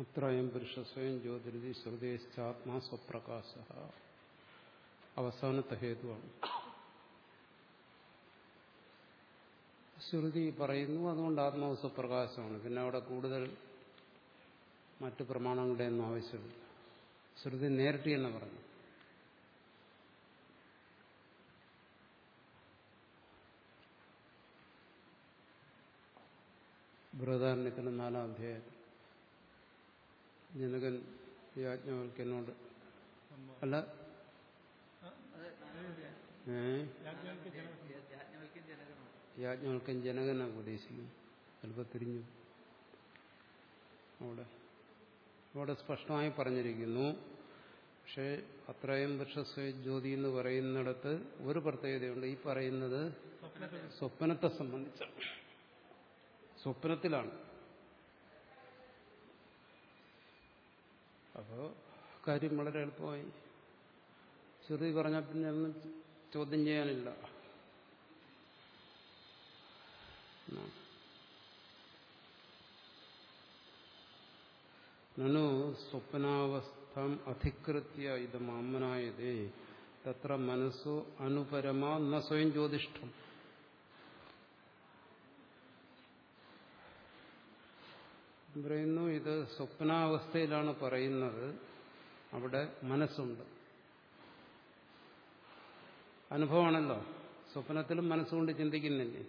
അത്രയം പുരുഷ സ്വയം ജ്യോതിരുതി ശ്രുതേശ്ചാത്മാ സ്വപ്രകാശ. അവസാനത്തെ ഹേതുവാണ്. ശ്രുതി പറയുന്നു അതുകൊണ്ട് ആത്മാവ് സ്വപ്രകാശമാണ്. പിന്നെ അവിടെ കൂടുതൽ മറ്റു പ്രമാണങ്ങളുടെ ഒന്നും ആവശ്യമില്ല. ശ്രുതി നേരിട്ട് തന്നെ പറഞ്ഞു. ബൃഹദാരണ്യത്തിന് നാലാം അധ്യായത്തിൽ ജനകൻ യാജ്ഞവൽക്കനോട് അല്ല. ഏ? യാജ്ഞവൽക്കൻ ജനകനാ ഉപദേശിക്കും ചിലപ്പോ തിരിഞ്ഞു. അവിടെ. അവിടെ സ്പഷ്ടമായി പറഞ്ഞിരിക്കുന്നു. പക്ഷേ അത്രയും വൃക്ഷസ്വ ജ്യോതി എന്ന് പറയുന്നിടത്ത് ഒരു പ്രത്യേകതയുണ്ട്. ഈ പറയുന്നത് സ്വപ്നത്തെ സംബന്ധിച്ച സ്വപ്നത്തിലാണ്. അപ്പോൾ കാര്യം വളരെ എളുപ്പമായി. ചെറിയ പറഞ്ഞാൽ പിന്നെ ഒന്നും ചോദ്യം ചെയ്യാനില്ല. നനു സ്വപ്നാവസ്ഥം അധികൃത്യ ഇത് മാമനായതേ. തത്ര മനസ്സു അനുപരമാ ന സ്വയം ജ്യോതിഷ്ഠം. പറയുന്നു ഇത് സ്വപ്നാവസ്ഥയിലാണ് പറയുന്നത്. അവിടെ മനസ്സുണ്ട്. അനുഭവമാണല്ലോ. സ്വപ്നത്തിലും മനസ്സുകൊണ്ട് ചിന്തിക്കുന്നില്ലേ?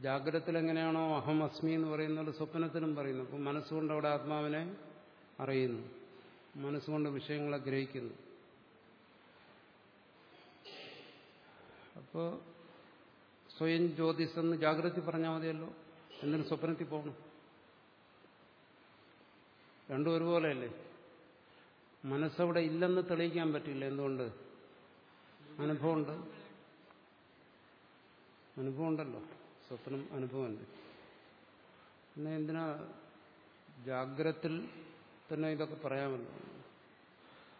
ജാഗ്രതത്തിൽ എങ്ങനെയാണോ അഹം അസ്മി എന്ന് പറയുന്നത് സ്വപ്നത്തിലും പറയുന്നു. അപ്പം മനസ്സുകൊണ്ട് അവിടെ ആത്മാവിനെ അറിയുന്നു. മനസ്സുകൊണ്ട് വിഷയങ്ങളെ ഗ്രഹിക്കുന്നു. അപ്പോൾ സ്വയം ജ്യോതിസ് എന്ന് ജാഗ്രത പറഞ്ഞാൽ മതിയല്ലോ. എന്തിനും സ്വപ്നത്തിൽ പോകണം. രണ്ടും ഒരുപോലെയല്ലേ? മനസ്സവിടെ ഇല്ലെന്ന് തെളിയിക്കാൻ പറ്റില്ല. എന്തുകൊണ്ട്? അനുഭവമുണ്ട്. അനുഭവമുണ്ടല്ലോ. സ്വപ്നം അനുഭവമുണ്ട്. പിന്നെ എന്തിനാ ജാഗ്രത്തിൽ തന്നെ ഇതൊക്കെ പറയാമല്ലോ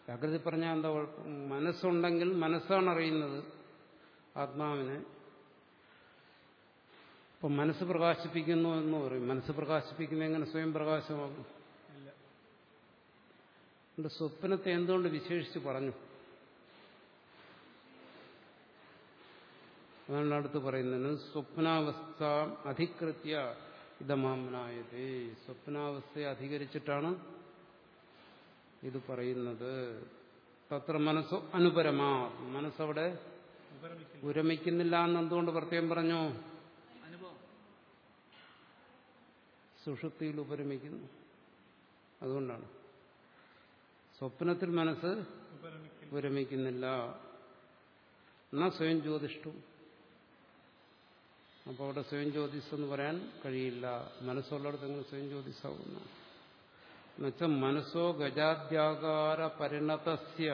ജാഗ്രത പറഞ്ഞാൽ എന്താ കുഴപ്പം? മനസ്സുണ്ടെങ്കിൽ മനസ്സാണ് അറിയുന്നത് ആത്മാവിനെ. ഇപ്പം മനസ്സ് പ്രകാശിപ്പിക്കുന്നു എന്ന് പറയും. മനസ്സ് പ്രകാശിപ്പിക്കുന്ന എങ്ങനെ സ്വയം പ്രകാശമാകും? അതുകൊണ്ട് സ്വപ്നത്തെ എന്തുകൊണ്ട് വിശേഷിച്ച് പറഞ്ഞു? അതാണ് അടുത്ത് പറയുന്നത്. സ്വപ്നാവസ്ഥ അധികൃത്യ ഇതമാമനായതേ. സ്വപ്നാവസ്ഥയെ അധികരിച്ചിട്ടാണ് ഇത് പറയുന്നത്. തത്ര മനസ്സോ അനുപരമാ. മനസ്സവിടെ ഉരമിക്കുന്നില്ല എന്ന് എന്തുകൊണ്ട് പ്രത്യേകം പറഞ്ഞു? സുഷുപ്തിയിൽ ഉപരമിക്കുന്നു. അതുകൊണ്ടാണ്. സ്വപ്നത്തിൽ മനസ്സ് വിരമിക്കുന്നില്ല എന്നാ സ്വയം ജ്യോതിഷ്ടു. അപ്പോൾ അവിടെ സ്വയം ജ്യോതിസ് എന്ന് പറയാൻ കഴിയില്ല. മനസ്സുള്ളിടത്ത് എങ്ങനെ സ്വയം ജ്യോതിഷാവുന്നു എന്നുവെച്ചാൽ മനസ്സോ ഗജാദ്യാകാര പരിണതസ്യ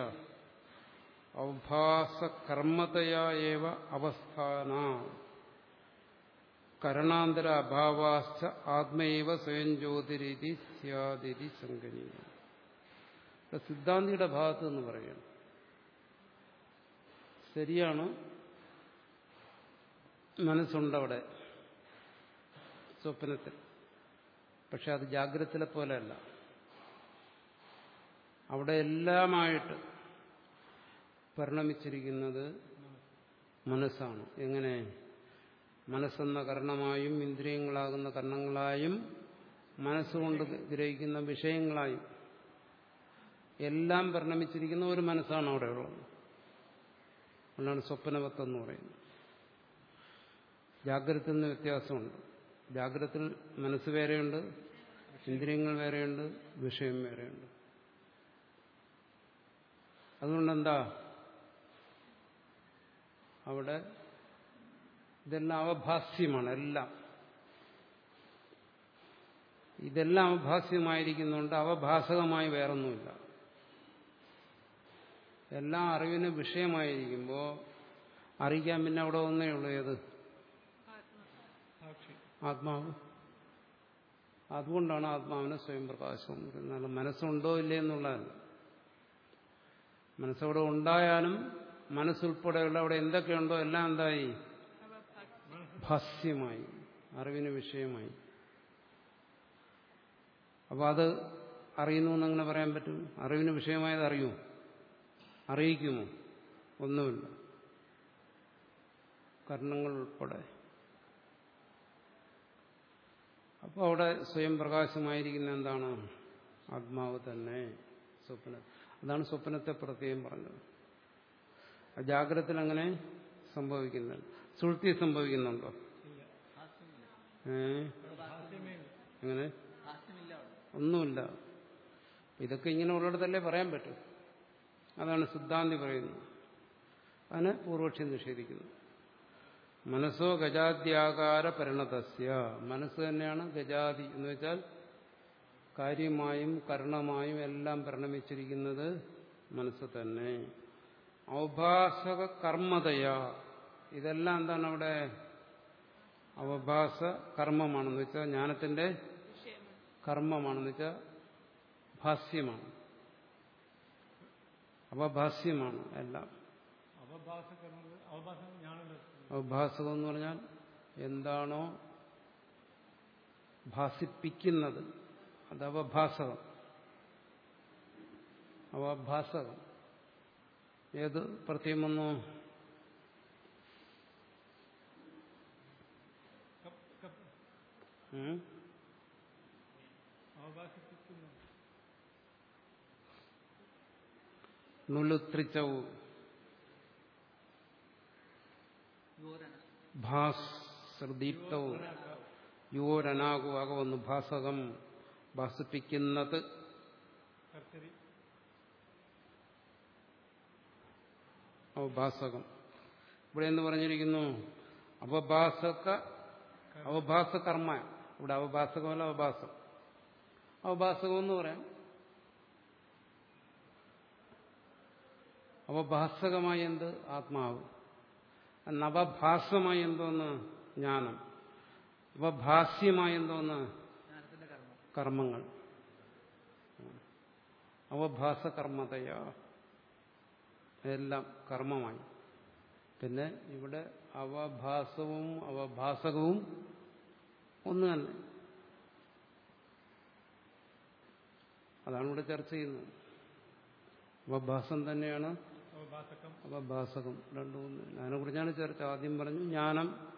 അവഭാസകർമ്മതയാ ഏവ അവസ്ഥാന. കരണാന്തര അഭാവാശ്ച ആത്മൈവ സ്വയം ജ്യോതിരീതി സ്യാതിരി ശങ്കനീയം സിദ്ധാന്തിയുടെ ഭാഗത്ത് നിന്ന് പറയുകയാണ്. ശരിയാണ്? മനസ്സുണ്ടവിടെ. സ്വപ്നത്തിൽ. പക്ഷെ അത് ജാഗ്രതത്തിലെ പോലെയല്ല. അവിടെ എല്ലാമായിട്ട് പരിണമിച്ചിരിക്കുന്നത് മനസ്സാണ്. എങ്ങനെ? മനസ്സെന്ന കർണമായും ഇന്ദ്രിയങ്ങളാകുന്ന കർണങ്ങളായും മനസ്സുകൊണ്ട് ഗ്രഹിക്കുന്ന വിഷയങ്ങളായും എല്ലാം പരിണമിച്ചിരിക്കുന്ന ഒരു മനസ്സാണ് അവിടെ ഉള്ളത്. അതുകൊണ്ടാണ് സ്വപ്നവത്വം എന്ന് പറയുന്നത്. നിന്ന് വ്യത്യാസമുണ്ട്. ജാഗ്രതത്തിൽ മനസ്സ് വേറെയുണ്ട് ഇന്ദ്രിയങ്ങൾ വേറെയുണ്ട് വിഷയം വേറെയുണ്ട്. അതുകൊണ്ടെന്താ? അവിടെ ഇതെല്ലാം അവഭാസ്യമാണ് എല്ലാം. ഇതെല്ലാം അവഭാസ്യമായിരിക്കുന്നുണ്ട് അവഭാസകമായി വേറൊന്നുമില്ല. എല്ലാം അറിവിന് വിഷയമായിരിക്കുമ്പോൾ അറിയിക്കാൻ പിന്നെ അവിടെ ഒന്നേ ഉള്ളൂ. ഏത്? ആത്മാവ്. അതുകൊണ്ടാണ് ആത്മാവിന് സ്വയം പ്രകാശം എന്നാൽ മനസ്സുണ്ടോ ഇല്ലേ എന്നുള്ളതല്ല മനസ്സവിടെ ഉണ്ടായാലും മനസ്സുൾപ്പെടെയുള്ള അവിടെ എന്തൊക്കെയുണ്ടോ എല്ലാം എന്തായി? ഭസ്യമായി. അറിവിന് വിഷയമായി. അപ്പോൾ അത് അറിയുന്നു എന്നങ്ങനെ പറയാൻ പറ്റും? അറിവിന് വിഷയമായത് അറിയുമോ? അറിയിക്കുമോ? ഒന്നുമില്ല. കർണങ്ങൾ ഉൾപ്പെടെ അപ്പോൾ അവിടെ സ്വയം പ്രകാശമായിരിക്കുന്ന എന്താണ്? ആത്മാവ് തന്നെ സ്വപ്ന അതാണ് സ്വപ്നത്തെ പ്രത്യേകം പറഞ്ഞത്. ജാഗ്രത്തിൽ അങ്ങനെ സംഭവിക്കുന്നുണ്ട്. സുഴ്ത്തി സംഭവിക്കുന്നുണ്ടോ? അങ്ങനെ ഒന്നുമില്ല. ഇതൊക്കെ ഇങ്ങനെ ഉള്ളിടത്തല്ലേ പറയാൻ പറ്റും. അതാണ് സിദ്ധാന്തി പറയുന്നത്. അതിന് പൂർവക്ഷി നിഷേധിക്കുന്നു. മനസ്സോ ഗജാദ്യാകാര പരിണതസ്യ. മനസ്സ് തന്നെയാണ് ഗജാതി എന്ന് വെച്ചാൽ കാര്യമായും കരണമായും എല്ലാം പരിണമിച്ചിരിക്കുന്നത് മനസ്സ് തന്നെ. ഔഭാസക കർമ്മതയ ഇതെല്ലാം എന്താണ് അവിടെ? അവഭാസ കർമ്മമാണെന്ന് വെച്ചാൽ ജ്ഞാനത്തിന്റെ കർമ്മമാണെന്ന് വെച്ചാൽ ഭാസ്യമാണ്. അവഭാസ്യമാണ് എല്ലാം. അവഭാസകം എന്ന് പറഞ്ഞാൽ എന്താണോ ഭാസിപ്പിക്കുന്നത്. അത് അവഭാസകം അവഭാസകം ഏത് പ്രത്യം വന്നു? കപ്പ് നുലുത്രിച്ചവും ഭാസ്ദീപ്തവും യുവോരനാകു ആകെ വന്നു ഭാസകം ഭാസിപ്പിക്കുന്നത്. അവഭാസകം ഇവിടെ എന്ന് പറഞ്ഞിരിക്കുന്നു അവഭാസക അവഭാസകർമ്മ. ഇവിടെ അവഭാസകമല്ല അവഭാസം. അവഭാസകം എന്ന് പറയാം. അവഭാസകമായി എന്ത്? ആത്മാവ്. നവഭാസമായി എന്തോന്ന്? ജ്ഞാനം. അവഭാസ്യമായി എന്തോന്ന്? കർമ്മങ്ങൾ. അവഭാസ കർമ്മതയാ എല്ലാം കർമ്മമായി. പിന്നെ ഇവിടെ അവഭാസവും അവഭാസകവും ഒന്ന് തന്നെ. അതാണ് ഇവിടെ ചർച്ച ചെയ്യുന്നത്. അവഭാസം തന്നെയാണ് അവഭാസകം രണ്ടു മൂന്ന്. അതിനെക്കുറിച്ചാണ് ചർച്ച ആദ്യം പറഞ്ഞു ജ്ഞാനം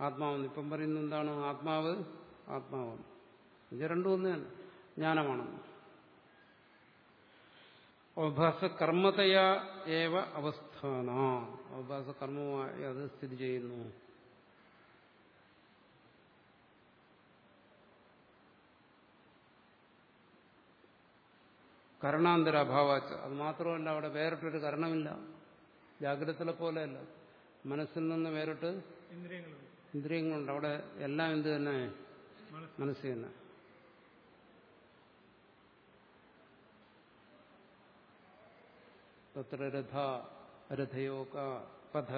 ആത്മാവെന്ന്. ഇപ്പം പറയുന്നത് എന്താണ്? ആത്മാവ് ആത്മാവെന്ന് ഇത് രണ്ടു തന്നെ. ജ്ഞാനമാണെന്ന്. അവഭാസ കർമ്മതയാ ഏവ അവസ്ഥാന. അവഭാസ കർമ്മമായി അത് സ്ഥിതി ചെയ്യുന്നു. കരണാന്തരാഭാവാച്ച. അത് മാത്രമല്ല അവിടെ വേറിട്ടൊരു കരണമില്ല. ജാഗ്രതത്തിലെ പോലെയല്ല. മനസ്സിൽ നിന്ന് വേറിട്ട് ഇന്ദ്രിയങ്ങളുണ്ട്. അവിടെ എല്ലാം എന്ത് തന്നെ? മനസ്സിൽ മനസ്സ് തന്നെ. തത്ര രഥ രഥയോക പഥ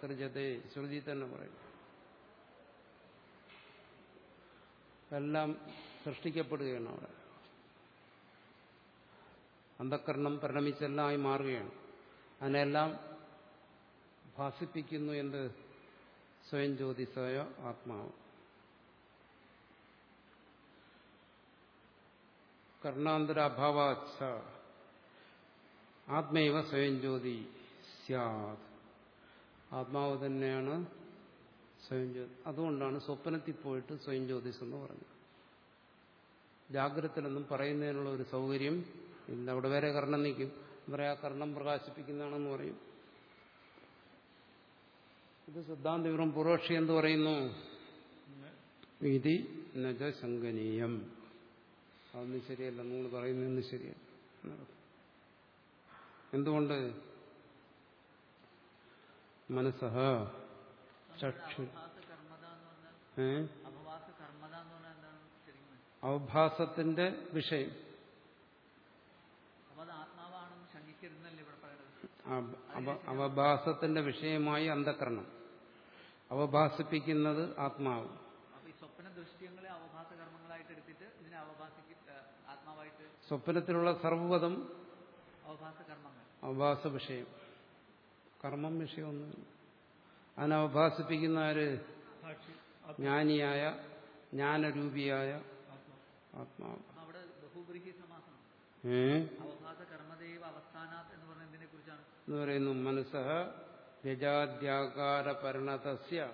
സൃജതേ ശ്രുതി തന്നെ പറയും. എല്ലാം സൃഷ്ടിക്കപ്പെടുകയാണ് അവിടെ. അന്ധക്കരണം പരിണമിച്ചെല്ലാമായി മാറുകയാണ്. അതിനെല്ലാം ഭാസിപ്പിക്കുന്നു എന്ത് സ്വയം ജ്യോതിസായ ആത്മാവ്. കർണാന്തരാഭാവാച്ഛ. ആത്മൈവ സ്വയം ജ്യോതി സ്യാത്. ആത്മാവ് തന്നെയാണ് സ്വയം ജ്യോതി അതുകൊണ്ടാണ് സ്വപ്നത്തിൽ പോയിട്ട് സ്വയം ജ്യോതിസ് എന്ന് പറഞ്ഞത് ജാഗ്രതത്തിലൊന്നും പറയുന്നതിനുള്ള ഒരു സൗകര്യം ഇല്ല അവിടെ വരെ കർണം നിൽക്കും. പറയാ കർണം പ്രകാശിപ്പിക്കുന്നതാണെന്ന് പറയും. ഇത് സിദ്ധാന്തപൂർവം പൂർവക്ഷി എന്ന് പറയുന്നു. വിധി നജ ശങ്കനീയം അതൊന്നും ശരിയല്ല. നിങ്ങൾ പറയുന്നതൊന്നും ശരിയല്ല എന്തുകൊണ്ട്? മനസ്സഹ ചക്ഷു ഏ? അവഭാസത്തിന്റെ വിഷയം അപ്പൊ അത് ആത്മാവാണെന്ന് ശങ്കിക്കരുതെന്നല്ലേ ഇവിടെ പറയുന്നത് അവ- അവ- അവഭാസത്തിന്റെ വിഷയമായി അന്ധകരണം. അവഭാസിപ്പിക്കുന്നത് ആത്മാവ്. സ്വപ്നത്തിലുള്ള സർവതം അവഭാസ അവഭാസ വിഷയം. കർമ്മം വിഷയമൊന്നും അതിനവഭാസിപ്പിക്കുന്ന ആര്? സാക്ഷി. ജ്ഞാനിയായ ജ്ഞാനരൂപിയായ ആത്മാവ്. ഏ? അവഭാസ കർമ്മദേവ അവസ്ഥാനാത് എന്ന് എന്ന് പറയുന്നു മനസ്സഹ രജാദ്യാകാരപരിണതസ്യ.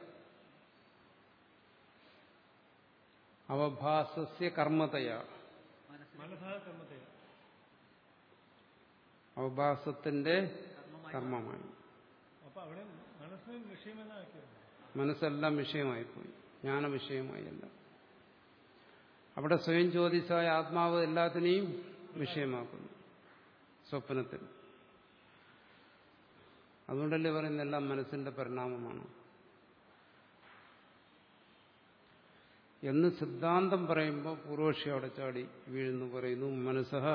അവഭാസസ്യ കർമ്മതയാ. അവഭാസത്തിന്റെ കർമ്മമായി. മനസ്സെല്ലാം വിഷയമായിപ്പോയി. ജ്ഞാന വിഷയമായല്ല അവിടെ സ്വയം ചോദിച്ചായ ആത്മാവ് എല്ലാത്തിനെയും വിഷയമാക്കുന്നു. സ്വപ്നത്തിൽ. അതുകൊണ്ടല്ലേ പറയുന്ന എല്ലാം മനസ്സിന്റെ പരിണാമമാണ്. എന്ന് സിദ്ധാന്തം പറയുമ്പോൾ പൂർവക്ഷി അവിടെ ചാടി വീഴുന്നു പറയുന്നു മനസ്സഹ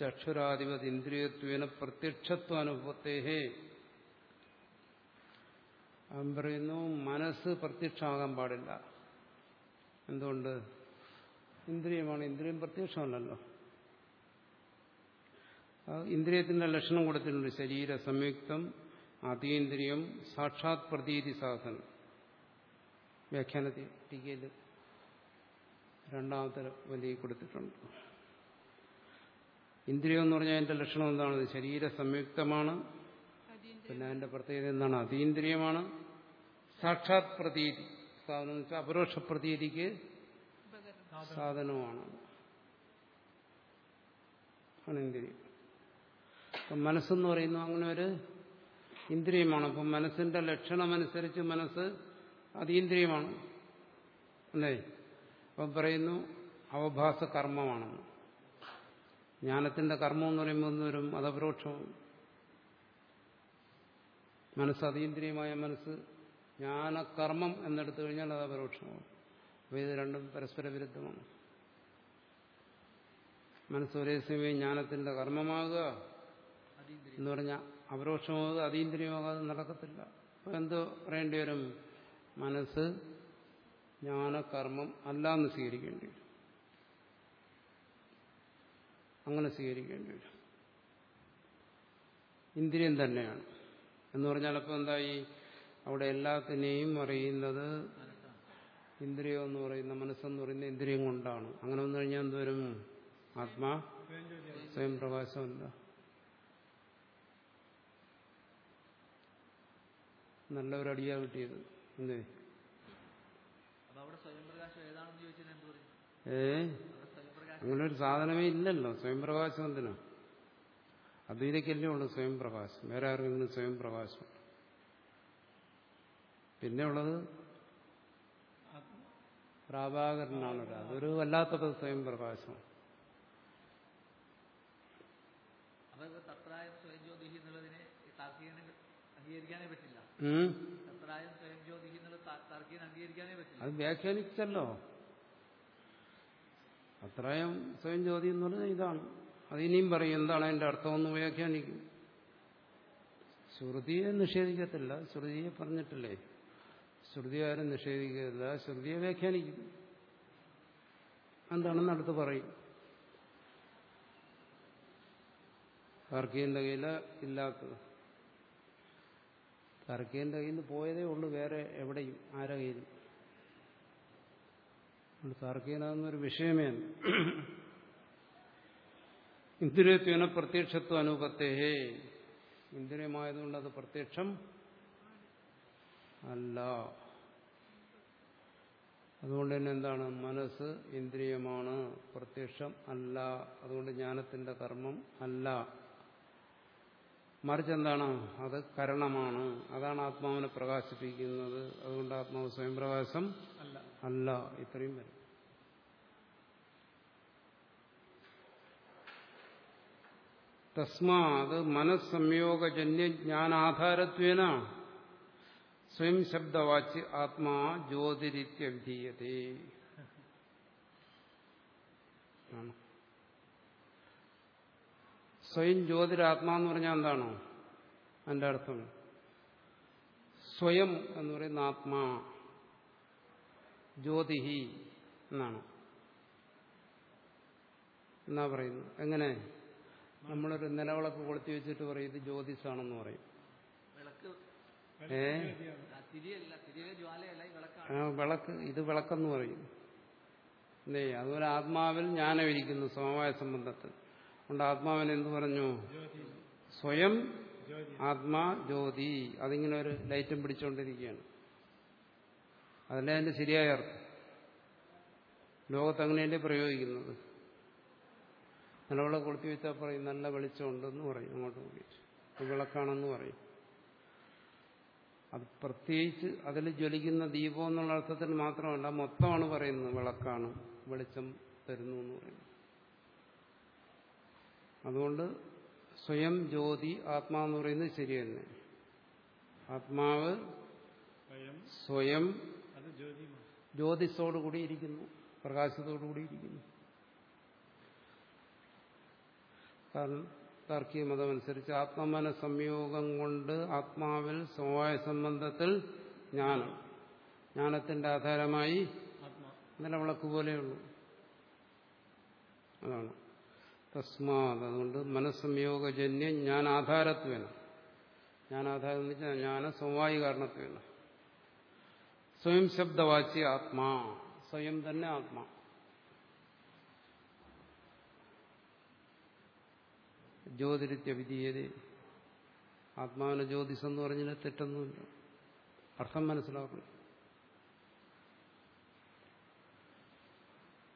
ചക്ഷുരാധിപത് ഇന്ദ്രിയത്വേന പ്രത്യക്ഷത്വാനുഭവത്തേഹേ അവൻ പറയുന്നു മനസ്സ് പ്രത്യക്ഷമാകാൻ പാടില്ല. എന്തുകൊണ്ട്? ഇന്ദ്രിയമാണ് ഇന്ദ്രിയം പ്രത്യക്ഷമല്ലല്ലോ. ഇന്ദ്രിയത്തിന്റെ ലക്ഷണം കൊടുത്തിട്ടുണ്ട്. ശരീര സംയുക്തം അതീന്ദ്രിയം സാക്ഷാത് പ്രതീതി സാധനം. വ്യാഖ്യാനത്തിൽ ടീക്കയിൽ രണ്ടാമത്തെ വലിയ കൊടുത്തിട്ടുണ്ട്. ഇന്ദ്രിയം എന്ന് പറഞ്ഞാൽ അതിന്റെ ലക്ഷണം എന്താണ് ശരീര സംയുക്തമാണ്. പിന്നെ അതിന്റെ പ്രത്യേകത എന്താണ്? അതീന്ദ്രിയമാണ്. സാക്ഷാത് പ്രതീതി സാധനം എന്ന് വെച്ചാൽ അപരോക്ഷ പ്രതീതിക്ക് സാധനവുമാണ് ആണ് ഇന്ദ്രിയം. അപ്പം മനസ്സെന്ന് പറയുന്നു അങ്ങനെ ഒരു ഇന്ദ്രിയമാണ്. അപ്പം മനസ്സിന്റെ ലക്ഷണമനുസരിച്ച് മനസ്സ് അതീന്ദ്രിയമാണ് അല്ലേ? അപ്പം പറയുന്നു അവഭാസ കർമ്മമാണെന്ന് ജ്ഞാനത്തിന്റെ കർമ്മം എന്ന് പറയുമ്പോൾ ഒന്ന് വരും മനസ്സ് അതീന്ദ്രിയമായ മനസ്സ്. ജ്ഞാനകർമ്മം എന്നെടുത്തു കഴിഞ്ഞാൽ അത് അപരോക്ഷമാണ്. അപ്പോൾ ഇത് രണ്ടും പരസ്പര വിരുദ്ധമാണ്. മനസ്സ് ഒരേ സമയം ജ്ഞാനത്തിന്റെ കർമ്മമാകുക എന്ന് പറഞ്ഞാൽ അപരോക്ഷമാകാതെ അതീന്ദ്രിയമാകാതെ നടക്കത്തില്ല. അപ്പൊ എന്ത് പറയേണ്ടി വരും? മനസ്സ് ജ്ഞാനകർമ്മം അല്ല എന്ന് സ്വീകരിക്കേണ്ടി വരും. അങ്ങനെ സ്വീകരിക്കേണ്ടി വരും. ഇന്ദ്രിയം തന്നെയാണ്. എന്ന് പറഞ്ഞാൽ അപ്പോൾ എന്തായി? അവിടെ എല്ലാത്തിനെയും അറിയുന്നത് ഇന്ദ്രിയം എന്ന് പറയുന്ന മനസ്സെന്ന് പറയുന്ന ഇന്ദ്രിയം കൊണ്ടാണ്. അങ്ങനെ വന്നു കഴിഞ്ഞാൽ എന്തുവരും ആത്മാ സ്വയം ചോദ്യം സ്വയം പ്രകാശമല്ല നല്ലൊരടിയാ കിട്ടിയത് എന്തേ അപ്പൊ അവിടെ സ്വയം പ്രകാശം ഒരു അടിയാ കിട്ടിയത് എന്തേ ഏ? അങ്ങനെ ഒരു സാധനമേ ഇല്ലല്ലോ സ്വയം പ്രകാശം എന്തിനാ? അദ്വൈതക്കല്ലേ ഉള്ളൂ സ്വയം പ്രകാശം വേറെ ആർക്കെങ്കിലും സ്വയം പ്രകാശം പിന്നെ ഉള്ളത്? പ്രാഭാകരനാണ് അതൊരു വല്ലാത്ത സ്വയം പ്രകാശം അത് വ്യാഖ്യാനിച്ചല്ലോ. അത്രയും സ്വയം ജ്യോതി എന്ന് പറഞ്ഞാൽ ഇതാണ്. അത് ഇനിയും പറയും എന്താണ് അതിന്റെ അർത്ഥമെന്ന് വ്യാഖ്യാനിക്കും. ശ്രുതിയെ നിഷേധിക്കത്തില്ല. ശ്രുതിയെ പറഞ്ഞിട്ടില്ലേ? ശ്രുതി ആരും നിഷേധിക്കത്തില്ല. ശ്രുതിയെ വ്യാഖ്യാനിക്കും. എന്താണെന്ന് അടുത്ത് പറയും. താർക്കികന്റെ കയ്യില ഇല്ലാത്തത്. താർക്കികന്റെ കയ്യിൽ നിന്ന് പോയതേ ഉള്ളൂ വേറെ എവിടെയും ആരെ കയ്യിലും താർക്കികനാകുന്നൊരു വിഷയമേ. ഇന്ദ്രിയത്വന പ്രത്യക്ഷത്വ അനുപത്തേഹേ. ഇന്ദ്രിയമായതുകൊണ്ട് അത് പ്രത്യക്ഷം അല്ല. അതുകൊണ്ട് തന്നെ എന്താണ്? മനസ്സ് ഇന്ദ്രിയമാണ്. പ്രത്യക്ഷം അല്ല. അതുകൊണ്ട് ജ്ഞാനത്തിന്റെ കർമ്മം അല്ല. മറിച്ച് എന്താണ് അത് കരണമാണ്. അതാണ് ആത്മാവിനെ പ്രകാശിപ്പിക്കുന്നത്. അതുകൊണ്ട് ആത്മാവ് സ്വയം പ്രകാശം അല്ല. ഇത്രയും വരും. തസ്മാത് മനസ്സംയോഗജന്യ ജ്ഞാനാധാരത്വേന സ്വയം ശബ്ദവാച്ച് ആത്മാ ജ്യോതിരിത്യവിധീയതേ ആണ്. സ്വയം ജ്യോതിരാത്മാ എന്ന് പറഞ്ഞാൽ എന്താണോ? എന്റെ അർത്ഥം. സ്വയം എന്ന് പറയുന്ന ആത്മാ ജ്യോതിഹി എന്നാണ്. എന്നാ പറയുന്നു എങ്ങനെ? നമ്മളൊരു നിലവിളക്ക് കൊളുത്തി വെച്ചിട്ട് പറയും ഇത് ജ്യോതിസാണെന്ന് പറയും. ഏ? വിളക്ക് ഇത് വിളക്കെന്ന് പറയും. അതുപോലെ ആത്മാവിൽ ജ്ഞാനം ഇരിക്കുന്നു സമവായ സംബന്ധത്തിൽ. അതുകൊണ്ട് ആത്മാവിനെ എന്ത് പറഞ്ഞു? സ്വയം ആത്മാ ജ്യോതി. അതിങ്ങനെ ഒരു ലൈറ്റും പിടിച്ചുകൊണ്ടിരിക്കുകയാണ്. അതല്ലേ അതിന്റെ ശരിയായ അർത്ഥം? ലോകത്ത് അങ്ങനെയല്ലേ പ്രയോഗിക്കുന്നത്? നിലവിളെ കൊളുത്തി വെച്ചാൽ പറയും നല്ല വെളിച്ചമുണ്ടെന്ന് പറയും അങ്ങോട്ട് ഉപയോഗിച്ചു വിളക്കാണെന്ന് പറയും. അത് പ്രത്യേകിച്ച് അതിൽ ജ്വലിക്കുന്ന ദീപം എന്നുള്ള അർത്ഥത്തിൽ മാത്രമല്ല മൊത്തമാണ് പറയുന്നത്. വിളക്കാണ് വെളിച്ചം തരുന്നു എന്ന് പറയുന്നത്. അതുകൊണ്ട് സ്വയം ജ്യോതി ആത്മാവെന്ന് പറയുന്നത് ശരി തന്നെ. ആത്മാവ് സ്വയം ജ്യോതിസോടുകൂടി ഇരിക്കുന്നു പ്രകാശത്തോടുകൂടി ഇരിക്കുന്നു. കാരണം താർക്കിക മതമനുസരിച്ച് ആത്മമന സംയോഗം കൊണ്ട് ആത്മാവിൽ സമവായ സംബന്ധത്തിൽ ജ്ഞാനം ജ്ഞാനത്തിന്റെ ആധാരമായി നിലവിളക്ക് പോലെയുള്ളൂ. അതാണ്. തസ്മാത്. അതുകൊണ്ട് മനസ്സംയോഗജന്യ ഞാൻ ആധാരം എന്ന് വെച്ചാൽ ജ്ഞാന സ്വമായി കാരണത്വേന സ്വയം ശബ്ദവാച്യ ആത്മാ. സ്വയം തന്നെ ആത്മാ. ജ്യോതിരിത്യ വിധീയത. ആത്മാവിനെ ജ്യോതിസ് എന്ന് പറഞ്ഞാൽ തെറ്റൊന്നുമില്ല. അർത്ഥം മനസ്സിലാക്കണം.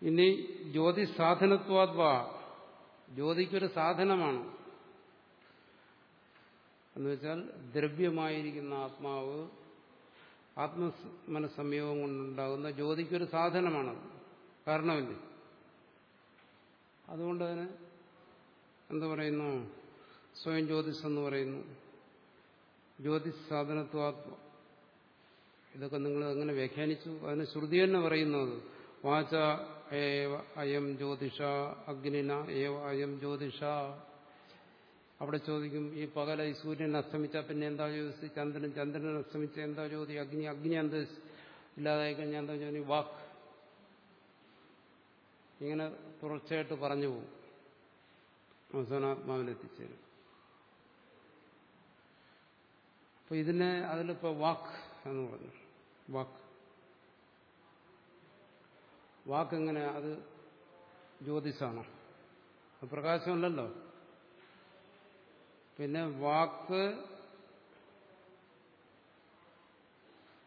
ഇനി ജ്യോതി സാധനത്വാദ്വാ ജ്യോതിക്കൊരു സാധനമാണ്. എന്നുവെച്ചാൽ ദ്രവ്യമായിരിക്കുന്ന ആത്മാവ് ആത്മമനസംയോഗം കൊണ്ടുണ്ടാകുന്ന ജ്യോതിക്കൊരു സാധനമാണത്. കാരണമില്ലേ? അതുകൊണ്ട് അതിന് എന്തു പറയുന്നു? സ്വയം ജ്യോതിസ് എന്ന് പറയുന്നു ജ്യോതിസ് സാധനത്വാത്മ ഇതൊക്കെ നിങ്ങൾ എങ്ങനെ വ്യാഖ്യാനിച്ചു? അതിന് ശ്രുതി തന്നെ പറയുന്നത് വാച ഏവ അയം ജ്യോതിഷ അഗ്നിന ഏവ അയം ജ്യോതിഷ. അവിടെ ചോദിക്കും ഈ പകല ഈ സൂര്യൻ അസ്തമിച്ചാൽ പിന്നെ എന്താ ജ്യോതിഷി ചന്ദ്രൻ ചന്ദ്രൻ അസ്തമിച്ച എന്താ ജ്യോതി? അഗ്നി അഗ്നി എന്ത്? ഇല്ലാതായി കഴിഞ്ഞാൽ എന്താ ജ്യോതി? വാക്ക് ഇങ്ങനെ തുടർച്ചയായിട്ട് പറഞ്ഞു പോകും. അവസാനാത്മാവിലെത്തിച്ചേരും അപ്പൊ ഇതിനെ അതിലിപ്പോ വാക്ക് എന്ന് പറഞ്ഞു. വാക്ക് വാക്ക് എങ്ങനെ അത് ജ്യോതിസാണോ. പ്രകാശമല്ലല്ലോ. പിന്നെ വാക്ക്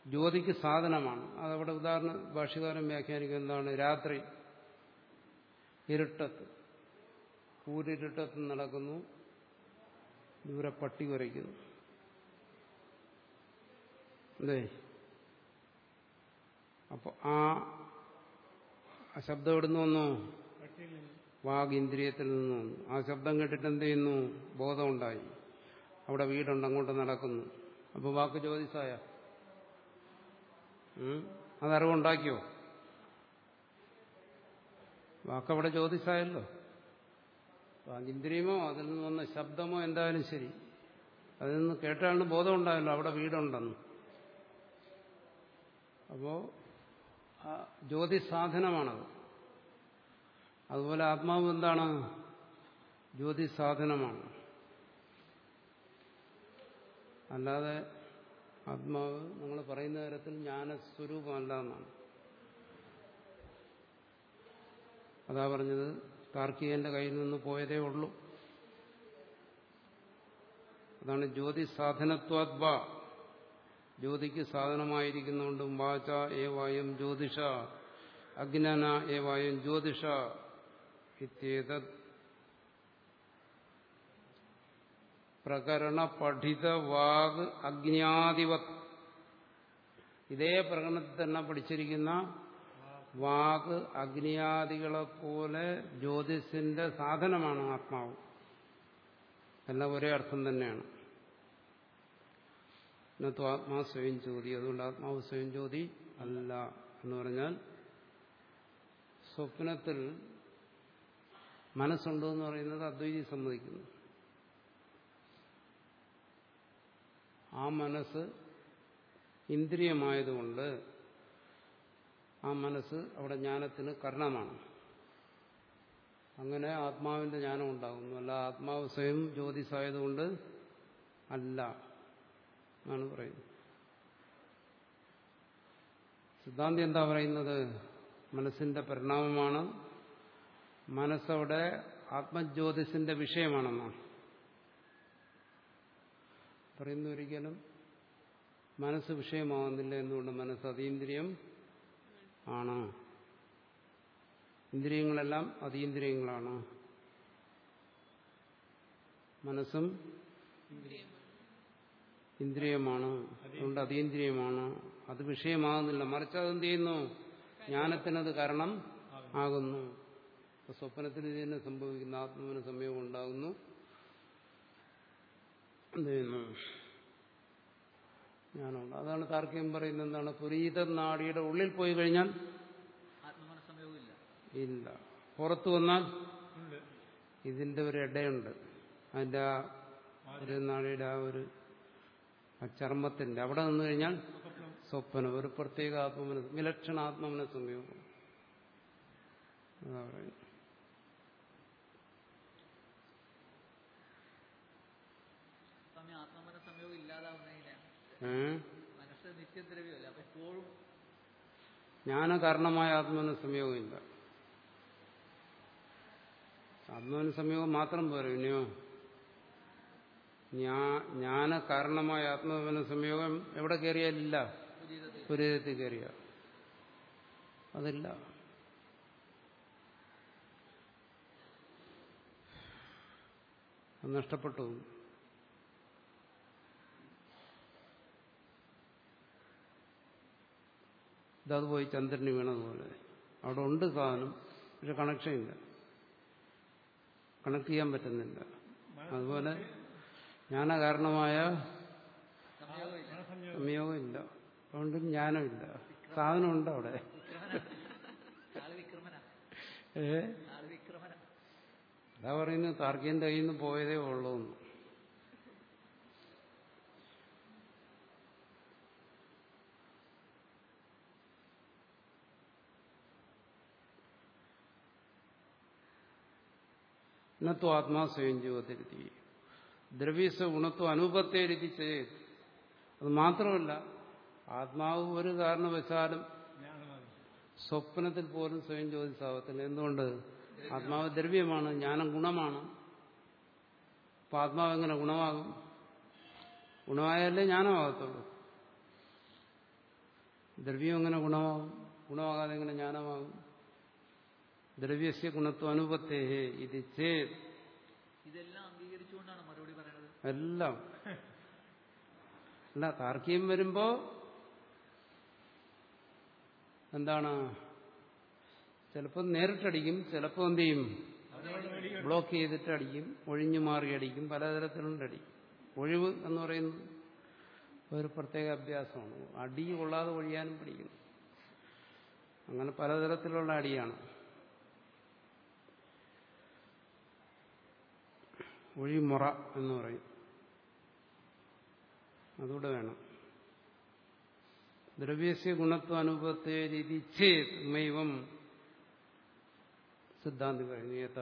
ജ്യോതിക്ക് സാധനമാണ്. അതവിടെ ഉദാഹരണ ഭാഷകാരം വ്യാഖ്യാനിക്കുക എന്താണ്? രാത്രി ഇരുട്ടത്ത് കൂരിരുട്ടത്ത് നടക്കുന്നു ദൂരെ പട്ടി കുറയ്ക്കുന്നു അല്ലേ അപ്പൊ ആ ആ ശബ്ദം എവിടുന്ന് വന്നു? വാഗ് ഇന്ദ്രിയത്തിൽ നിന്ന് വന്നു. ആ ശബ്ദം കേട്ടിട്ട് എന്ത് ചെയ്യുന്നു? ബോധമുണ്ടായി. അവിടെ വീടുണ്ട് അങ്ങോട്ട് നടക്കുന്നു. അപ്പൊ വാക്ക് ജ്യോതിസായ? അതറിവുണ്ടാക്കിയോ വാക്കവിടെ ജ്യോതിസായല്ലോ. വാഗിന്ദ്രിയമോ അതിൽ നിന്ന് വന്ന ശബ്ദമോ എന്തായാലും ശരി. അതിൽ നിന്ന് കേട്ടാണ് ബോധം ഉണ്ടായല്ലോ അവിടെ വീടുണ്ടെന്ന്. അപ്പോ ആ ജ്യോതി സാധനമാണത്. അതുപോലെ ആത്മാവ് എന്താണ്? ജ്യോതി സാധനമാണ്. അല്ലാതെ ആത്മാവ് നമ്മൾ പറയുന്ന തരത്തിൽ ജ്ഞാനസ്വരൂപമല്ല എന്നാണ്. അതാ പറഞ്ഞത് താർക്കികന്റെ കയ്യിൽ നിന്ന് പോയതേ ഉള്ളൂ. അതാണ് ജ്യോതി സാധനത്വാദ്വ ജ്യോതിക്ക് സാധനമായിരിക്കുന്നതുകൊണ്ട് വാച ഏവായം ജ്യോതിഷ അജ്ഞാന ഏവായം ജ്യോതിഷ ഇത്യേത പ്രകരണ പഠിത വാഗ് അജ്ഞാതിവത്. ഇതേ പ്രകടനത്തിൽ തന്നെ പഠിച്ചിരിക്കുന്ന വാഗ് അഗ്നിയാദികളെ പോലെ ജ്യോതിസിന്റെ സാധനമാണ് ആത്മാവ്. എല്ലാം ഒരേ അർത്ഥം തന്നെയാണ്. ഇന്നത്തെ ആത്മാ സ്വയം ജ്യോതി. അതുകൊണ്ട് ആത്മാവ് സ്വയം ജ്യോതി അല്ല എന്ന് പറഞ്ഞാൽ സ്വപ്നത്തിൽ മനസ്സുണ്ടോ എന്ന് പറയുന്നത് അദ്വൈതി സമ്മതിക്കുന്നു. ആ മനസ്സ് ഇന്ദ്രിയമായതുകൊണ്ട് ആ മനസ്സ് അവിടെ ജ്ഞാനത്തിന് കാരണമാണ് അങ്ങനെ ആത്മാവിന്റെ ജ്ഞാനം ഉണ്ടാകുന്നു. അല്ല ആത്മാവ് സ്വയം ജ്യോതിസായതുകൊണ്ട് അല്ല. എന്നാണ് പറയുന്നത്. സിദ്ധാന്തി എന്താ പറയുന്നത്? മനസ്സിന്റെ പരിണാമമാണ് മനസ്സവിടെ ആത്മജ്യോതിസിന്റെ വിഷയമാണെന്നാണ്. പറയുന്ന ഒരിക്കലും മനസ്സ് വിഷയമാകുന്നില്ല എന്നുകൊണ്ട് മനസ്സ് അതീന്ദ്രിയം ആണ്. ഇന്ദ്രിയങ്ങളെല്ലാം അതീന്ദ്രിയങ്ങളാണ്. മനസ്സും ഇന്ദ്രിയമാണ്. അതുകൊണ്ട് അതീന്ദ്രിയമാണ് അത് വിഷയമാകുന്നില്ല. മറിച്ച് അതെന്ത് ചെയ്യുന്നു? ജ്ഞാനത്തിനത് കാരണം ആകുന്നു. സ്വപ്നത്തിന് സ്വപ്നത്തിൽ ഇത് തന്നെ സംഭവിക്കുന്ന. ആത്മാവിന് സംയോഗം ഉണ്ടാകുന്നു. എന്ത് ചെയ്യുന്നു? ജ്ഞാനമുണ്ട്. അതാണ് താർക്കികം പറയുന്നത്. എന്താണ്? പുരീത നാടിയുടെ ഉള്ളിൽ പോയി കഴിഞ്ഞാൽ ഇല്ല. പുറത്തു വന്നാൽ ഇതിന്റെ ഒരു ഇടയുണ്ട്. അതിന്റെ ആ ഒരു നാടിയുടെ ആ ഒരു ആ ചർമ്മത്തിന്റെ അവിടെ നിന്ന് കഴിഞ്ഞാൽ സ്വപ്നം ഒരു പ്രത്യേക ആത്മമന വിലക്ഷണ ആത്മമന സംയോഗം അതാ പറയുന്നത്. സ്വാമി ആത്മമന സംയോഗം ഇല്ലാതാവുന്നതിനാണ് ഏഹ് മനസ്സ് നിത്യദ്രവ്യമല്ല? അപ്പൊ എപ്പോഴും ജ്ഞാനകാരണമായ ആത്മന സംയോഗമില്ല ആത്മന സംയോഗം മാത്രം പോരോ പിന്നെയോ ജ്ഞാന കാരണമായ ആത്മവന സംയോഗം എവിടെ കയറിയാലില്ല? പുരീതത്തിൽ പുരീതത്തിൽ കയറിയ. അതില്ല. അത് നഷ്ടപ്പെട്ടു. ഇതത് പോയി ചന്ദ്രന് വീണതുപോലെ. അവിടെ ഉണ്ട് സാധനം പക്ഷെ കണക്ഷൻ ഇല്ല. കണക്ട് ചെയ്യാൻ പറ്റുന്നില്ല. അതുപോലെ ജ്ഞാനകാരണമായ സംയോഗമില്ല. അതുകൊണ്ട് ജ്ഞാനമില്ല. സാധനമുണ്ട് അവിടെ. ആൾ വിക്രമനാ. ഏ? അതാ പറയുന്നത് താർക്കിന്റെ കയ്യിൽ നിന്ന് പോയതേ ഉള്ളൂ എന്ന് നത്വ ആത്മാ സ്വയം ജീവത്തിരുത്തി. ദ്രവ്യസ ഗുണത്വം രീതി ചെയ്ത് അത് മാത്രമല്ല ആത്മാവ് ഒരു കാരണവശാലും സ്വപ്നത്തിൽ പോലും സ്വയം ജ്യോതിസാവത്തില്ല. എന്തുകൊണ്ട്? ആത്മാവ് ദ്രവ്യമാണ് ജ്ഞാനം ഗുണമാണ്. അപ്പൊ ആത്മാവ് എങ്ങനെ ഗുണമാകും? ഗുണമായാലേ ജ്ഞാനമാകത്തുള്ളൂ ദ്രവ്യം എങ്ങനെ ഗുണമാകും? ഗുണമാകാതെ എങ്ങനെ ജ്ഞാനമാകും? ദ്രവ്യസ്യ ഗുണത്വം അനുപത്തേ ഇത് ചേത് ഇതെല്ലാം അംഗീകരിച്ചുകൊണ്ടാണ് മറുപടി പറയുന്നത് എല്ലാം. അല്ല താർക്കികം വരുമ്പോ എന്താണ്? ചിലപ്പോൾ നേരിട്ടടിക്കും ചിലപ്പോൾ എന്ത് ചെയ്യും? ബ്ലോക്ക് ചെയ്തിട്ട് അടിക്കും ഒഴിഞ്ഞു മാറി അടിക്കും പലതരത്തിലുണ്ട് അടിക്കും ഒഴിവ് എന്ന് പറയുന്നത് ഒരു പ്രത്യേക അഭ്യാസമാണ്. അടി കൊള്ളാതെ ഒഴിയാനും പഠിക്കുന്നു. അങ്ങനെ പലതരത്തിലുള്ള അടിയാണ്. ഒഴിമുറ എന്ന് പറയും. അതുകൂടെ വേണം. ദ്രവ്യസ്യ ഗുണത്വ അനുഭവത്തെ രീതി ചേത് മൈവം സിദ്ധാന്തി പറയുന്നു. യഥ.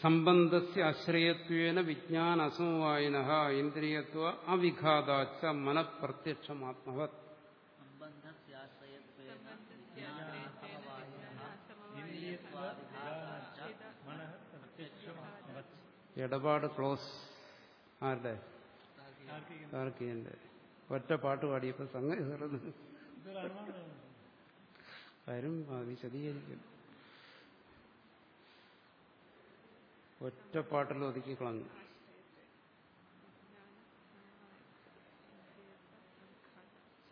സംബന്ധസ്യ ആശ്രയത്വേന വിജ്ഞാന അസമവായിന ഇന്ദ്രിയത്വ അവിഘാതാച്ച മനഃപ്രത്യക്ഷമാത്മവത്. ഇടപാട് ക്ലോസ്. ആരുടെ? ഒറ്റ പാട്ട് പാടിയപ്പോ സംഗതി തീർന്നു കാര്യം വിശദീകരിക്കും ഒറ്റ പാട്ടിൽ ഒതുക്കി കളഞ്ഞു.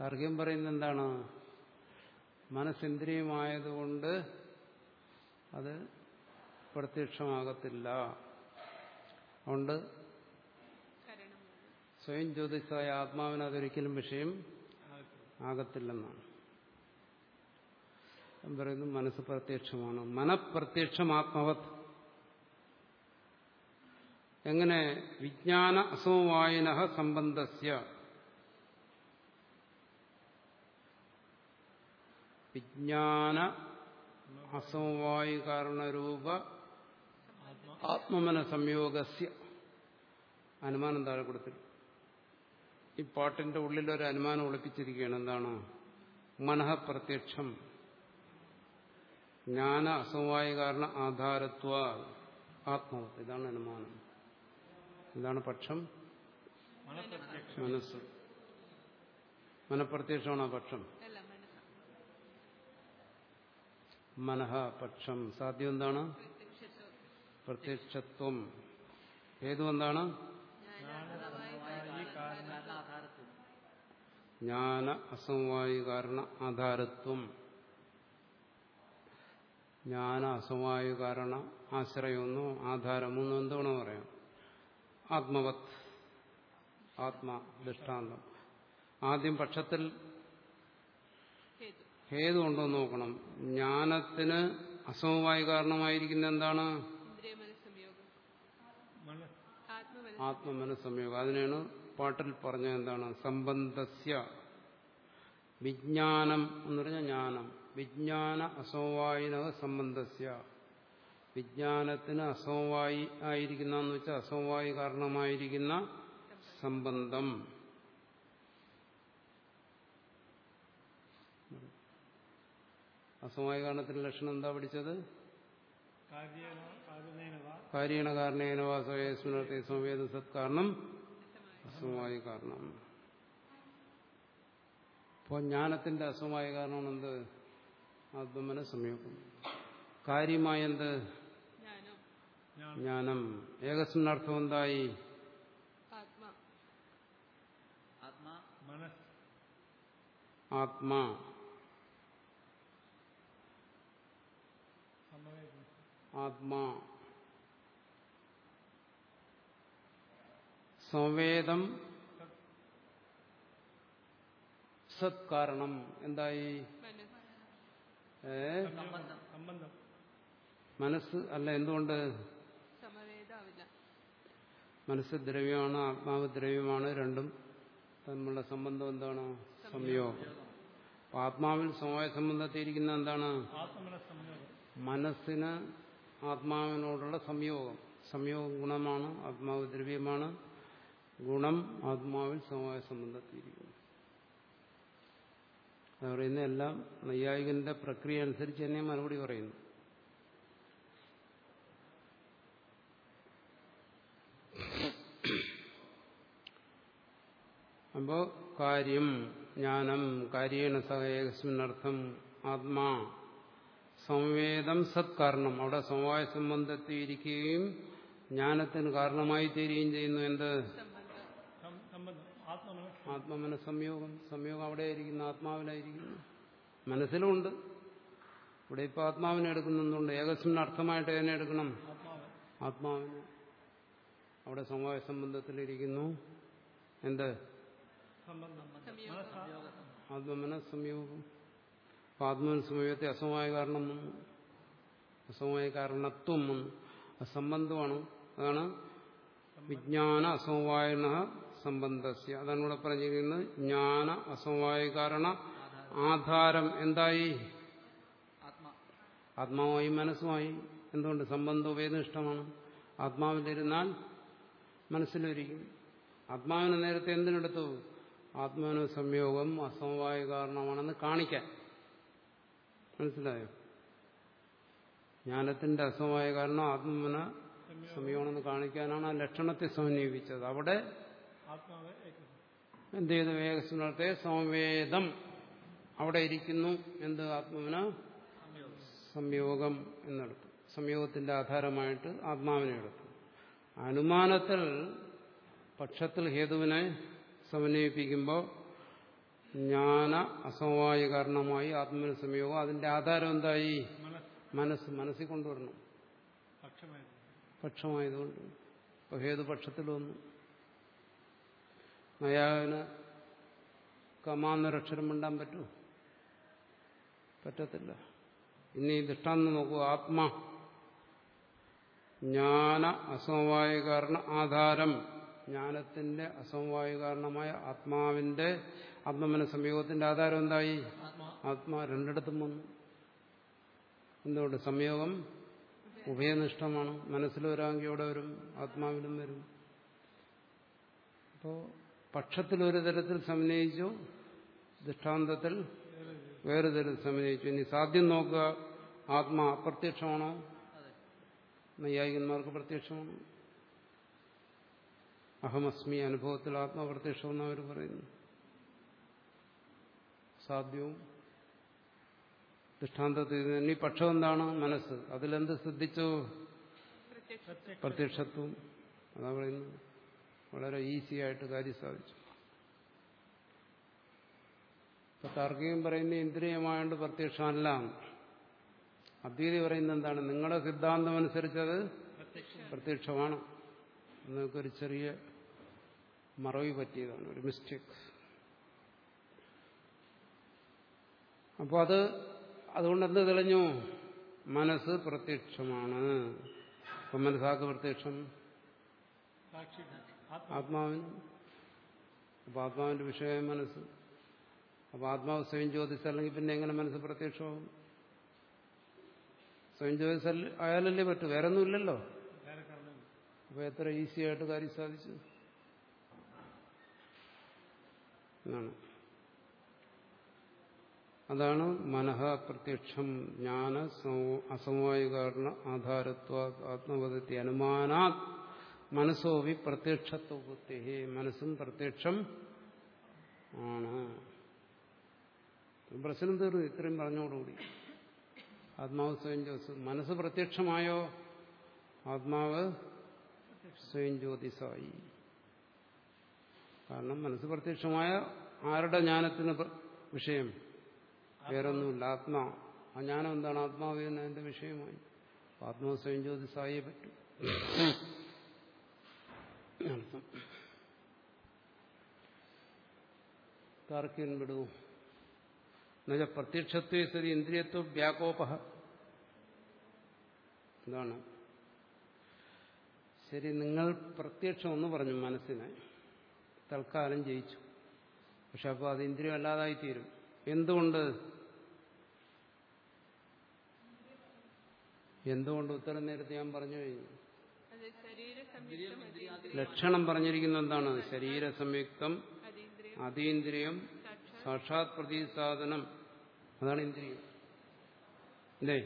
താർക്കികം പറയുന്നത് എന്താണ്? മനസ്സിന്ദ്രിയമായതുകൊണ്ട് അത് പ്രത്യക്ഷമാകത്തില്ല. അതുകൊണ്ട് സ്വയം ജ്യോതിസായ ആത്മാവിന് അതൊരിക്കലും വിഷയം ആകത്തില്ലെന്നാണ്. പറയുന്നു മനസ്സ് പ്രത്യക്ഷമാണ്. മനഃപ്രത്യക്ഷമാത്മവത്. എങ്ങനെ? വിജ്ഞാന അസമവായന സംബന്ധസ്യ. വിജ്ഞാന അസമവായു കാരണരൂപ ആത്മമന സംയോഗസ്യ അനുമാനം താഴെ കൊടുത്തിട്ട് ഈ പാട്ടിന്റെ ഉള്ളിൽ ഒരു അനുമാനം ഒളിപ്പിച്ചിരിക്കുകയാണ്. എന്താണ്? മനഃ പ്രത്യക്ഷം ജ്ഞാന അസമവായ കാരണ ആധാരത്വ ആത്മാവ് ഇതാണ് അനുമാനം. ഇതാണ് പക്ഷം? മനഃപ്രത്യക്ഷം മനസ്സ്. മനഃപ്രത്യക്ഷമാണ് പക്ഷം? മനഃ പക്ഷം സാധ്യം എന്താണ്? പ്രത്യക്ഷത്വം. ഏതു എന്താണ് ഈ കാരണം കാരണാധാരത്വം ജ്ഞാന അസമവായ കാരണ ആധാരത്വം. ജ്ഞാന അസമവായ കാരണ ആശ്രയമൊന്നോ ആധാരമൊന്നോ എന്തുവേണോ പറയാം? ആത്മവത് ആത്മ ദൃഷ്ടാന്തം. ആദ്യം പക്ഷത്തിൽ ഹേതു ഹേതു നോക്കണം. ജ്ഞാനത്തിന് അസമവായ കാരണമായിരിക്കുന്ന എന്താണ്? ആത്മമനസ്സംയോഗം. അതിനാണ് പാട്ടിൽ പറഞ്ഞ എന്താണ്? സംബന്ധസ്യ. വിജ്ഞാനം എന്ന് പറഞ്ഞാൽ ജ്ഞാനം. വിജ്ഞാന അസമവായിന സംബന്ധസ്യ. വിജ്ഞാനത്തിന് അസമവായി ആയിരിക്കുന്ന എന്ന് വെച്ചാൽ അസമവായി കാരണമായിരിക്കുന്ന സംബന്ധം. അസമവായ കാരണത്തിന്റെ ലക്ഷണം എന്താ പഠിച്ചത്? കാര്യേണ കാരണേന കാര്യണ കാരണേന വാസവേസ്മിനത്തെ സംവേദ സത് കാരണം കാരണമാണ് കാരണം. അപ്പോൾ ജ്ഞാനത്തിന്റെ അസമമായ കാരണമാണ് എന്ത്? ആത്മമന സംയോഗം കാര്യമായ എന്ത്? ജ്ഞാനം. ജ്ഞാനം. ജ്ഞാനം ഏകസ്മിനർത്ഥം എന്തായി? ആത്മാ. ആത്മാ മനസ്സ് ആത്മാ സമവേദന ആത്മാ സംവേദം സത് കാരണം എന്തായി? മനസ്സ് അല്ല എന്തുകൊണ്ട്? മനസ്സ് ദ്രവ്യമാണ് ആത്മാവ് ദ്രവ്യമാണ് രണ്ടും തമ്മിലുള്ള സംബന്ധം എന്താണ്? സംയോഗം. ആത്മാവിൽ സമവായ സംബന്ധത്തിയിരിക്കുന്ന എന്താണ്? മനസ്സിന് ആത്മാവിനോടുള്ള സംയോഗം. സംയോഗ ഗുണമാണ് ആത്മാവ് ദ്രവ്യമാണ് ഗുണം ആത്മാവിൽ സമവായ സംബന്ധത്തിരിക്കുന്നു. അത് പറയുന്ന എല്ലാം നൈയായികന്റെ പ്രക്രിയ അനുസരിച്ച് തന്നെ മറുപടി പറയുന്നു. അപ്പോ കാര്യം ജ്ഞാനം കാര്യേണ സഹേകസ്മിനർത്ഥം ആത്മാ സംവേദം സത്കാരണം അവിടെ സമവായ സംബന്ധത്തിൽ ഇരിക്കുകയും ജ്ഞാനത്തിന് കാരണമായി തീരുകയും ചെയ്യുന്നു. എന്ത്? ആത്മനസ് ആത്മമന സംയോഗം സംയോഗം അവിടെ ഇരിക്കുന്നു ആത്മാവിലായിരിക്കുന്നു. മനസ്സിലുമുണ്ട് ഇവിടെ ഇപ്പൊ ആത്മാവിനെ എടുക്കുന്നുണ്ട്. ഏകസ്മിന് അർത്ഥമായിട്ട് എന്നെ എടുക്കണം? ആത്മാവിന്. അവിടെ സമവായ സംബന്ധത്തിലിരിക്കുന്നു. എന്ത്? ആത്മമനസ്സംയോഗം സംയോഗം. ആത്മന സംയോഗത്തെ അസമവായ കാരണം വന്നു അസമവായ കാരണത്വം വന്നു അത് സംബന്ധമാണ്. അതാണ് വിജ്ഞാന അസമവായന സംബന്ധസ്യ. അതാണ് ഇവിടെ പറഞ്ഞിരിക്കുന്നത്. ജ്ഞാന അസമവായ കാരണ ആധാരം എന്തായി? ആത്മാവായി മനസ്സുമായി. എന്തുകൊണ്ട്? സംബന്ധം ഉപേദിഷ്ടമാണ് ആത്മാവിലിരുന്നാൽ മനസ്സിലൊരിക്കും. ആത്മാവിനെ നേരത്തെ എന്തിനെടുത്തു? ആത്മാവിന് സംയോഗം അസമവായ കാരണമാണെന്ന് കാണിക്കാൻ. മനസ്സിലായോ? ജ്ഞാനത്തിന്റെ അസമവായ കാരണം ആത്മന സംയോഗമാണെന്ന് കാണിക്കാനാണ് ആ ലക്ഷണത്തെ സമന്വയിപ്പിച്ചത്. അവിടെ എന്ത് ചെയ്തു? ഏകസ്മരണത്തെ സംവേദം. അവിടെ ഇരിക്കുന്നു. എന്ത് ആത്മാവിന്? സംയോഗം എന്നെടുത്തു. സംയോഗത്തിന്റെ ആധാരമായിട്ട് ആത്മാവിനെ എടുത്തു. അനുമാനത്തിൽ പക്ഷത്തിൽ ഹേതുവിനെ സമന്വയിപ്പിക്കുമ്പോൾ ജ്ഞാന അസമവായ കാരണമായി ആത്മവിന് സംയോഗം. അതിന്റെ ആധാരം എന്തായി? മനസ്സ്. മനസ്സ്. മനസ്സിൽ കൊണ്ടുവരണം. പക്ഷമായത്. പക്ഷമായതുകൊണ്ട്. ഹേതുപക്ഷത്തിൽ വന്നു. നയാവിന് കമാന്നൊരക്ഷരം മിണ്ടാൻ പറ്റൂ പറ്റത്തില്ല. ഇനി ദൃഷ്ടാന്തം നോക്കൂ. ആത്മാ ജ്ഞാന അസമവായ കാരണ ആധാരം. ജ്ഞാനത്തിന്റെ അസമവായ കാരണമായ ആത്മാവിന്റെ ആത്മമന സംയോഗത്തിന്റെ ആധാരം എന്തായി? ആത്മാ രണ്ടിടത്തും വന്നു. എന്തുകൊണ്ട്? സംയോഗം ഉഭയനിഷ്ഠമാണ്. മനസ്സിൽ വരാമെങ്കിൽ വരും ആത്മാവിലും വരും. അപ്പോ പക്ഷത്തിൽ ഒരു തരത്തിൽ സമന്വയിച്ചു ദൃഷ്ടാന്തത്തിൽ വേറെ തരത്തിൽ സമന്വയിച്ചു. ഇനി സാധ്യം നോക്കുക ആത്മാ അപ്രത്യക്ഷമാണോ? നൈയായികന്മാർക്ക് പ്രത്യക്ഷമാണ്? അഹമസ്മി അനുഭവത്തിൽ ആത്മപ്രത്യക്ഷമെന്ന് അവർ പറയുന്നു. സാധ്യവും ദൃഷ്ടാന്തത്തിൽ ഇനി പക്ഷം എന്താണ്? മനസ്സ്. അതിലെന്ത് ശ്രദ്ധിച്ചു? പ്രത്യക്ഷ പ്രത്യക്ഷത്വം. അതാ പറയുന്നത്. വളരെ ഈസി ആയിട്ട് കാര്യം സാധിച്ചു. ഇപ്പൊ താർക്കികം പറയുന്ന ഇന്ദ്രിയമായോണ്ട് പ്രത്യക്ഷമല്ല അദ്വൈതി പറയുന്നത് എന്താണ്? നിങ്ങളുടെ സിദ്ധാന്തം അനുസരിച്ചത് പ്രത്യക്ഷമാണ്. നിങ്ങൾക്കൊരു ചെറിയ മറവി പറ്റിയതാണ് ഒരു മിസ്റ്റേക്ക്. അപ്പോൾ അത് അതുകൊണ്ട് എന്ത് തെളിഞ്ഞു? മനസ്സ് പ്രത്യക്ഷമാണ്. അപ്പം മനസ്സാക്ക് പ്രത്യക്ഷം? ആത്മാവിന് അപ്പൊ ആത്മാവിന്റെ വിഷയമായ മനസ്സ്. അപ്പൊ ആത്മാവ് സ്വയം ജ്യോതിസല്ലെങ്കിൽ പിന്നെ എങ്ങനെ മനസ്സ് പ്രത്യക്ഷമാവും? സ്വയം ജ്യോതിസൽ ആയാലല്ലേ പറ്റൂ വേറെ ഒന്നുമില്ലല്ലോ അപ്പൊ എത്ര ഈസി ആയിട്ട് കാര്യം സാധിച്ചു? എന്നാണ്. അതാണ് മനഃ പ്രത്യക്ഷം ജ്ഞാന അസമവായ കാരണ ആധാരത്വ ആത്മപദത്തി അനുമാനാത് മനസ്സോവി പ്രത്യക്ഷത്വത്തെ മനസ്സും പ്രത്യക്ഷം ആണ്. പ്രശ്നം തീർന്നു ഇത്രയും പറഞ്ഞോടുകൂടി. ആത്മാവ് സ്വയം ജ്യോതിസ് മനസ്സ് പ്രത്യക്ഷമായോ? ആത്മാവ് സ്വയം ജ്യോതിസായി. കാരണം മനസ്സ് പ്രത്യക്ഷമായ ആരുടെ ജ്ഞാനത്തിന് വിഷയം? വേറൊന്നുമില്ല. ആത്മാ. ആ ജ്ഞാനം എന്താണ്? ആത്മാവ് എന്നതിന്റെ വിഷയമായി. ആത്മാവ് സ്വയം ജ്യോതിസായേ പറ്റൂ. താർക്കികൻ വിടൂ. എന്നുവെച്ചാൽ പ്രത്യക്ഷത്വേ സ്ഥിതി ഇന്ദ്രിയത്വ വ്യാകോപ. എന്താണ് ശരി നിങ്ങൾ പ്രത്യക്ഷം ഒന്ന് പറഞ്ഞു മനസ്സിനെ. തൽക്കാലം ജയിച്ചു. പക്ഷെ അപ്പോൾ അത് ഇന്ദ്രിയം അല്ലാതായി തീരും. എന്തുകൊണ്ട്? എന്തുകൊണ്ട് ഉത്തരം നേരത്തെ ഞാൻ പറഞ്ഞു കഴിഞ്ഞു അത് ശരീര സംയുക്തം അതീന്ദ്രിയം ലക്ഷണം പറഞ്ഞിരിക്കുന്ന എന്താണ് ശരീര സംയുക്തം അതീന്ദ്രിയം. സാക്ഷാത് പ്രതിസാധനം. അതാണ് ഇന്ദ്രിയം. അല്ലേ?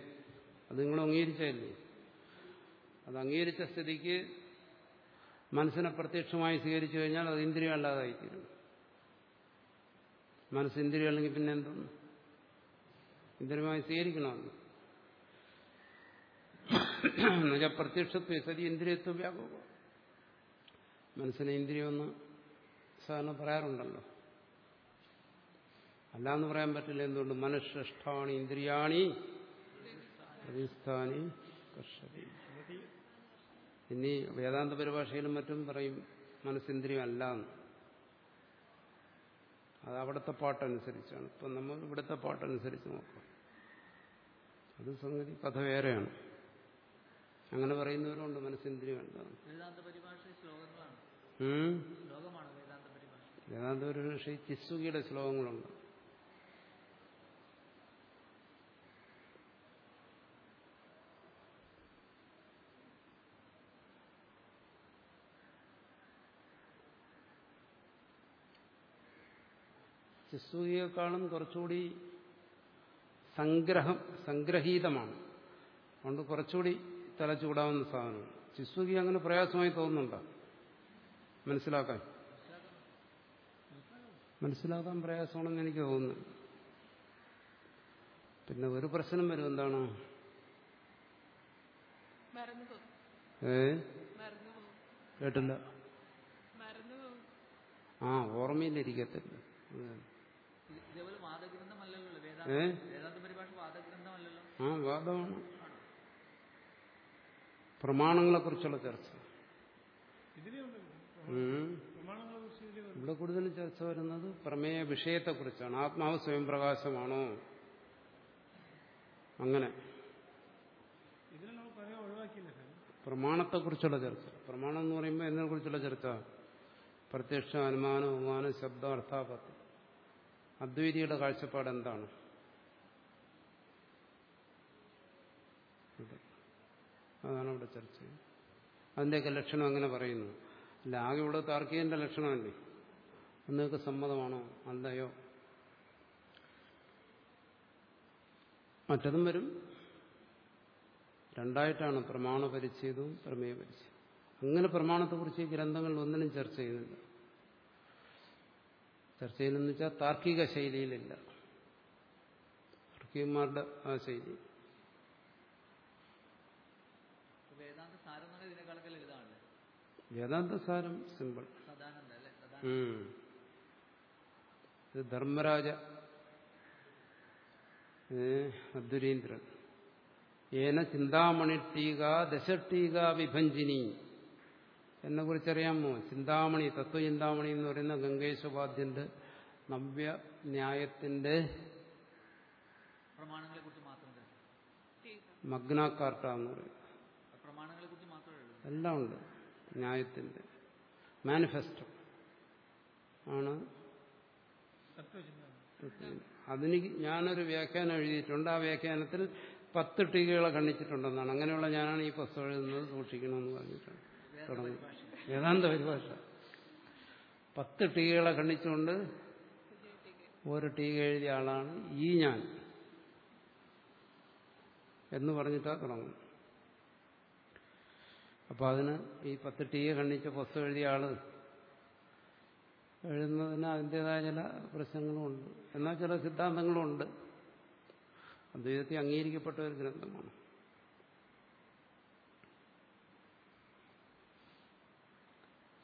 അത് നിങ്ങൾ അംഗീകരിച്ചല്ലേ അത് അംഗീകരിച്ച സ്ഥിതിക്ക് മനസ്സിനെ പ്രത്യക്ഷമായി സ്വീകരിച്ചു കഴിഞ്ഞാൽ അത് ഇന്ദ്രിയം അല്ലാതായിത്തീരും. മനസ്സ് ഇന്ദ്രിയം അല്ലെങ്കിൽ പിന്നെ എന്താണ് ഇന്ദ്രിയമായി സ്വീകരിക്കണമെന്ന് എന്നുവെച്ചാൽ പ്രത്യക്ഷത്വ സതി ഇന്ദ്രിയത്വ വ്യാപകം മനസ്സിനെ ഇന്ദ്രിയമെന്ന് സാധാരണ പറയാറുണ്ടല്ലോ. അല്ലാന്ന് പറയാൻ പറ്റില്ല എന്തുകൊണ്ട്? മനഃശ്രേഷ്ഠാണി ഇന്ദ്രിയാണി പ്രതിസ്ഥാനി ഇനി വേദാന്ത പരിഭാഷയിലും മറ്റും പറയും മനസ്സിന്ദ്രിയം അല്ല എന്ന് അത് അവിടുത്തെ പാട്ടനുസരിച്ചാണ്. ഇപ്പം നമ്മൾ ഇവിടുത്തെ പാട്ടനുസരിച്ച് നോക്കാം. അത് സംഗതി കഥ വേറെയാണ്. അങ്ങനെ പറയുന്നവരുണ്ട് മനസ്സിന്ദ്രിയുണ്ട് വേദാന്ത പരിഭാഷ. ചിസ്സുകിയുടെ ശ്ലോകങ്ങളുണ്ട്. ചിസ്സുകിയേക്കാളും കുറച്ചുകൂടി സംഗ്രഹം സംഗ്രഹീതമാണ്. അതുകൊണ്ട് കുറച്ചുകൂടി തലച്ചൂടാവുന്ന സാധനമാണ് ശിശുക്ക് അങ്ങനെ പ്രയാസമായി തോന്നുന്നുണ്ടോ? മനസ്സിലാക്കാൻ. മനസ്സിലാക്കാൻ പ്രയാസമാണെന്ന് എനിക്ക് തോന്നുന്നു. പിന്നെ ഒരു പ്രശ്നം വരും എന്താണ്? ഏ? കേട്ടില്ല. ആ ഓർമ്മയിലിരിക്കത്തില്ല ഏ? ആ വാദമാണ്. പ്രമാണങ്ങളെക്കുറിച്ചുള്ള ചർച്ച. ഇതിലുണ്ട് ഉം. പ്രമാണങ്ങളെ കുറിച്ചുള്ള ചർച്ച ഇവിടെ കൂടുതൽ ചർച്ച വരുന്നത് പ്രമേയ വിഷയത്തെക്കുറിച്ചാണ്. ആത്മാവ് സ്വയം പ്രകാശമാണോ? അങ്ങനെ. പ്രമാണത്തെക്കുറിച്ചുള്ള ചർച്ച. പ്രമാണം എന്ന് പറയുമ്പോൾ എന്നതിനെ കുറിച്ചുള്ള ചർച്ച? പ്രത്യക്ഷ അനുമാനം ഉപമാനം ശബ്ദം അർത്ഥാപത്തി. അദ്വൈതിയുടെ കാഴ്ചപ്പാട് എന്താണ് ഇത്. അതാണ് ഇവിടെ ചർച്ച. ചെയ്യുന്നത്. അതിന്റെയൊക്കെ ലക്ഷണം അങ്ങനെ പറയുന്നു. അല്ല ആകെ ഇവിടെ താർക്കികന്റെ ലക്ഷണമല്ലേ? നിങ്ങൾക്ക് സമ്മതമാണോ? അല്ലയോ? മറ്റതും വരും. രണ്ടായിട്ടാണ് പ്രമാണ പരിച്ഛേദവും പ്രമേയ പരിച്ഛേദം അങ്ങനെ പ്രമാണത്തെക്കുറിച്ച് ഈ ഗ്രന്ഥങ്ങളിൽ ഒന്നിനും ചർച്ച ചെയ്യുന്നില്ല. ചർച്ച ചെയ്യുന്നതെന്ന് വെച്ചാൽ താർക്കിക ശൈലിയിലില്ല. താർക്കികന്മാരുടെ ആ ശൈലി വേദാന്ത സാരം എന്ന് പറഞ്ഞാൽ ഇതിനേക്കാളൊക്കെ ലളിതമാണല്ലേ വേദാന്ത സാരം സിമ്പിൾ. ഇത് ധർമ്മരാജ അദ്വരീന്ദ്രൻ ഏന ചിന്താമണി ടീക ദശട്ടീക വിഭഞ്ജിനി. എന്നെ കുറിച്ചറിയാമോ? ചിന്താമണി തത്വചിന്താമണി എന്ന് പറയുന്ന ഗംഗേശോപാധ്യന്റെ നവ്യ ന്യായത്തിന്റെ. ടീക എന്ന് പറയും പ്രമാണങ്ങളെ കുറിച്ച് മാത്രമേ എല്ലാം ഉണ്ട്. ന്യായത്തിന്റെ മാനിഫെസ്റ്റോ. ആണ്. അതിന് ഞാനൊരു വ്യാഖ്യാനം എഴുതിയിട്ടുണ്ട്. ആ വ്യാഖ്യാനത്തിൽ പത്ത് ടീകകളെ കണ്ണിച്ചിട്ടുണ്ടെന്നാണ് അങ്ങനെയുള്ള ഞാനാണ് ഈ പുസ്തകം എഴുതുന്നത് സൂക്ഷിക്കണമെന്ന് പറഞ്ഞിട്ടുണ്ട് തുടങ്ങി. വേദാന്ത പരിഭാഷ. പത്ത് ടീകകളെ കണ്ണിച്ചുകൊണ്ട് ഒരു ടീക എഴുതിയ ആളാണ് ഈ ഞാൻ എന്ന് പറഞ്ഞിട്ടാ തുടങ്ങും അപ്പൊ അതിന് ഈ പത്ത് ടീയെ ഖണ്ഡിച്ച പുസ്തകം എഴുതിയ ആൾ എഴുതുന്നതിന് അതിന്റെതായ ചില പ്രശ്നങ്ങളുമുണ്ട് എന്നാൽ ചില സിദ്ധാന്തങ്ങളുമുണ്ട് അദ്വൈതത്തിൽ അംഗീകരിക്കപ്പെട്ട ഒരു ഗ്രന്ഥമാണ്.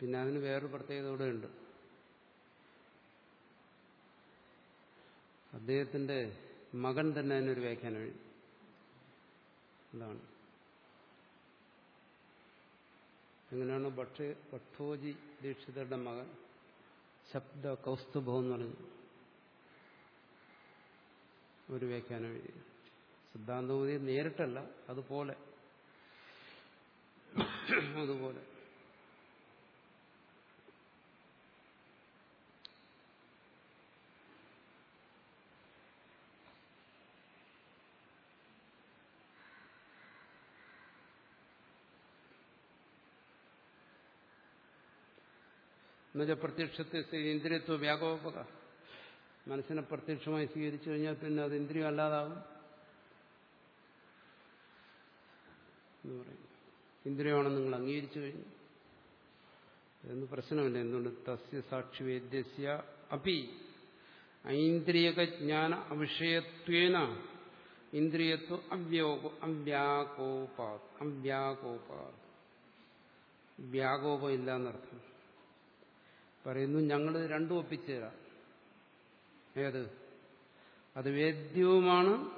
പിന്നെ അതിന് വേറൊരു പ്രത്യേകത കൂടെ ഉണ്ട് അദ്ദേഹത്തിന്റെ മകൻ തന്നെ അതിനൊരു വ്യാഖ്യാനം എഴുതി. അതാണ്. എങ്ങനെയാണ് ഭക്ഷ ഭട്ടോജി ദീക്ഷിതരുടെ മകൻ ശബ്ദ കൗസ്തുഭം എന്ന് പറഞ്ഞു ഒരു വ്യാഖ്യാനം എഴുതി. സിദ്ധാന്തമൂതി നേരിട്ടല്ല അതുപോലെ. അതുപോലെ. എന്നുവെച്ചാൽ പ്രത്യക്ഷത്തെ ഇന്ദ്രിയത്വ വ്യാകോപക മനസ്സിനെ പ്രത്യക്ഷമായി സ്വീകരിച്ചു കഴിഞ്ഞാൽ പിന്നെ അത് ഇന്ദ്രിയം അല്ലാതാവും. എന്ന് പറയും. ഇന്ദ്രിയമാണെന്ന് നിങ്ങൾ അംഗീകരിച്ചു കഴിഞ്ഞു. എന്ന് പ്രശ്നമില്ല. എന്തുകൊണ്ട്? തസ്യ സാക്ഷി വേദ്യസ്യ അപി. ഐന്ദ്രിയജ്ഞാന അവിഷയത്വേന ഇന്ദ്രിയത്വ അവ്യോഗ അവ്യാകോപാ അവ്യാകോപാ വ്യാകോപം ഇല്ല എന്നർത്ഥം പറയുന്നു ഞങ്ങൾ രണ്ടും ഒപ്പിച്ചുതരാം ഏത്? അത് വേദ്യവുമാണ്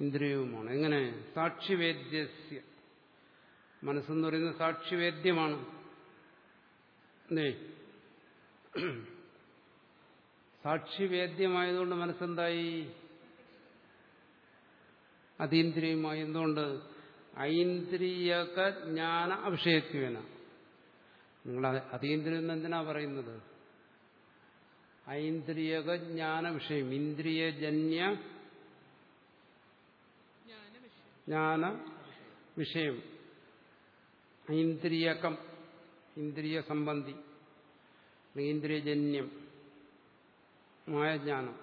ഇന്ദ്രിയവുമാണ്. എങ്ങനെ? സാക്ഷിവേദ്യസ്യ. മനസ്സെന്ന് പറയുന്നത് സാക്ഷിവേദ്യമാണ്. സാക്ഷിവേദ്യമായതുകൊണ്ട് മനസ്സെന്തായി? അതീന്ദ്രിയമായി എന്തുകൊണ്ട്? ഐന്ദ്രിയക ജ്ഞാന അഭിഷേക്വേന നിങ്ങൾ അതീന്ദ്രിയം എന്തിനാ പറയുന്നത്? ഐന്ദ്രിയക ജ്ഞാന വിഷയം ഇന്ദ്രിയജന്യ ജ്ഞാന വിഷയം ഐന്ദ്രിയകം ഇന്ദ്രിയ സംബന്ധി ഇന്ദ്രിയജന്യം മായ ജ്ഞാനം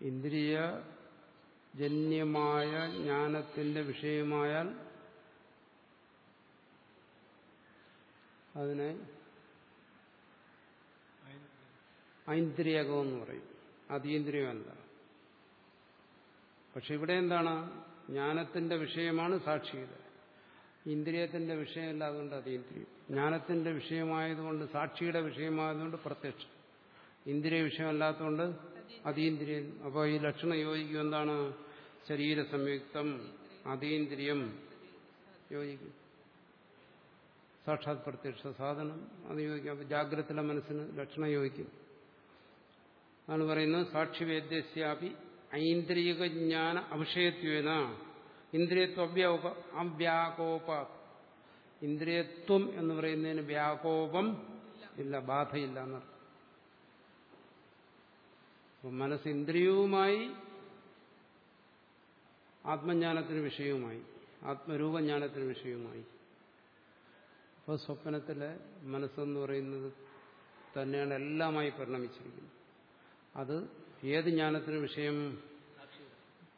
ഇന്ദ്രിയ ജന്യമായ ജ്ഞാനത്തിന്റെ വിഷയമായാൽ അതിനെ ഐന്ദ്രിയകമെന്ന് പറയും. അതീന്ദ്രിയമല്ല. പക്ഷെ ഇവിടെ എന്താണ്? ജ്ഞാനത്തിന്റെ വിഷയമാണ് സാക്ഷിയുടെ ഇന്ദ്രിയത്തിന്റെ വിഷയമല്ല അതുകൊണ്ട് അതീന്ദ്രിയം. ജ്ഞാനത്തിന്റെ വിഷയമായതുകൊണ്ട് സാക്ഷിയുടെ വിഷയമായതുകൊണ്ട് പ്രത്യക്ഷം. ഇന്ദ്രിയ വിഷയമല്ലാത്തതുകൊണ്ട് അതീന്ദ്രിയം അപ്പോൾ ഈ ലക്ഷണം യോജിക്കും എന്താണ്? ശരീര സംയുക്തം അതീന്ദ്രിയം യോജിക്കും. സാക്ഷാത് പ്രത്യക്ഷ സാധനം അത് യോജിക്കും. അപ്പോൾ ജാഗ്രതയിലെ മനസ്സിന് ലക്ഷണം യോജിക്കും. അതാണ് പറയുന്നത് സാക്ഷിവേദ്യസ്യാപി ഐന്ദ്രിയക ജ്ഞാന അവിഷയത്വേന ഇന്ദ്രിയത്വ അവ്യാകോപ ഇന്ദ്രിയത്വം എന്ന് പറയുന്നതിന് വ്യാകോപം ഇല്ല ബാധയില്ല എന്നർത്ഥം. മനസ്സ് ഇന്ദ്രിയവുമായി ആത്മജ്ഞാനത്തിന് വിഷയവുമായി ആത്മരൂപജ്ഞാനത്തിന് വിഷയവുമായി. അപ്പോൾ സ്വപ്നത്തിലെ മനസ്സെന്ന് പറയുന്നത് തന്നെയാണ് എല്ലാമായി പരിണമിച്ചിരിക്കുന്നത്. അത് ഏത് ജ്ഞാനത്തിന് വിഷയം?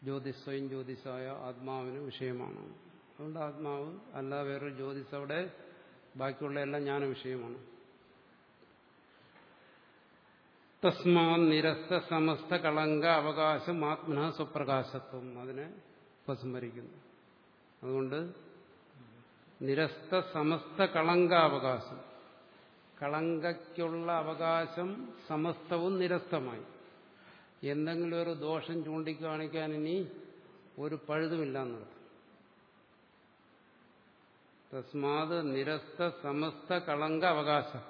ജ്യോതിസ് സ്വയം ജ്യോതിസായ ആത്മാവിന് വിഷയമാണ്. അതുകൊണ്ട് ആത്മാവ് അല്ല വേറൊരു ജ്യോതിസ് അവിടെ ബാക്കിയുള്ള എല്ലാം ജ്ഞാന വിഷയമാണ്. തസ്മാ നിരസ്ത സമസ്ത കളങ്ക അവകാശം ആത്മന സ്വപ്രകാശത്വം. അതിനെ ഉപസംഹരിക്കുന്നു അതുകൊണ്ട് നിരസ്ത സമസ്ത കളങ്കാവകാശം. കളങ്കയ്ക്കുള്ള അവകാശം സമസ്തവും നിരസ്തമായി. എന്തെങ്കിലും ഒരു ദോഷം ചൂണ്ടിക്കാണിക്കാൻ ഇനി ഒരു പഴുതുമില്ല എന്നർത്ഥം തസ്മാത് നിരസ്ത സമസ്ത കളങ്ക അവകാശം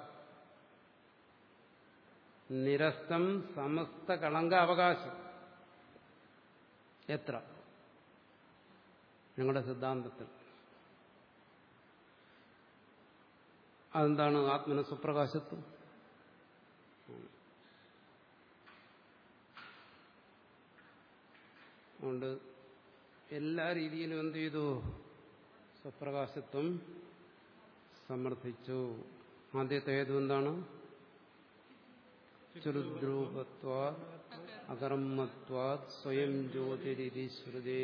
നിരസ്തം സമസ്ത കളങ്ക അവകാശം എത്ര? ഞങ്ങളുടെ സിദ്ധാന്തത്തിൽ. അതെന്താണ് ആത്മന സുപ്രകാശത്വം അതുകൊണ്ട് എല്ലാ രീതിയിലും എന്ത് ചെയ്തു? സ്വപ്രകാശത്വം സമർത്ഥിച്ചു. ആദ്യത്തെ ഏതു എന്താണ്? ചുരുദ്രൂപത്വാ അകർമ്മത്വാ സ്വയം ജ്യോതിരി ശ്രുതേ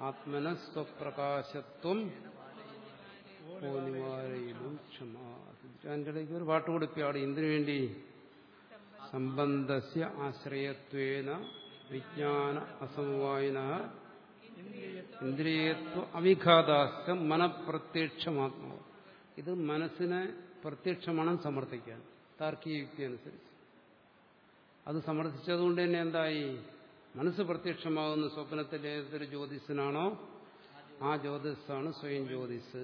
ആത്മന സ്വപ്രകാശത്വം ഒരു പാട്ട് കൊടുക്കുകയാണ്. എന്തിനു വേണ്ടി സംബന്ധസ്യ ആശ്രയത്വേന വിജ്ഞാന അസമവായന ഇന്ദ്രിയത്വ അവിഘാതാസ്യ മനപ്രത്യക്ഷമാത്മാവ്. ഇത് മനസ്സിനെ പ്രത്യക്ഷമാണെന്ന് സമർത്ഥിക്കാൻ. താർക്കിക യുക്തി അനുസരിച്ച്. അത് സമർത്ഥിച്ചതുകൊണ്ട് തന്നെ എന്തായി? മനസ്സ് പ്രത്യക്ഷമാകുന്ന സ്വപ്നത്തിലെ ഏതൊരു ജ്യോതിസിനാണോ ആ ജ്യോതിസാണ് സ്വയം ജ്യോതിസ്.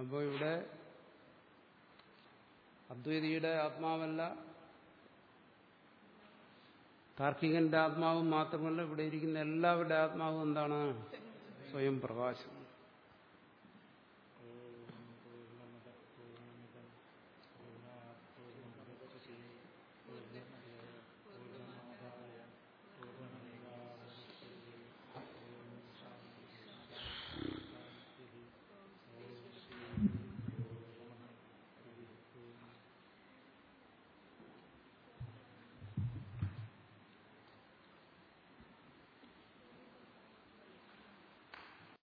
അപ്പോൾ ഇവിടെ അദ്വൈതിയുടെ ആത്മാവല്ല താർക്കികന്റെ ആത്മാവും മാത്രമല്ല ഇവിടെ ഇരിക്കുന്ന എല്ലാവരുടെ ആത്മാവും എന്താണ്? സ്വയം പ്രകാശം.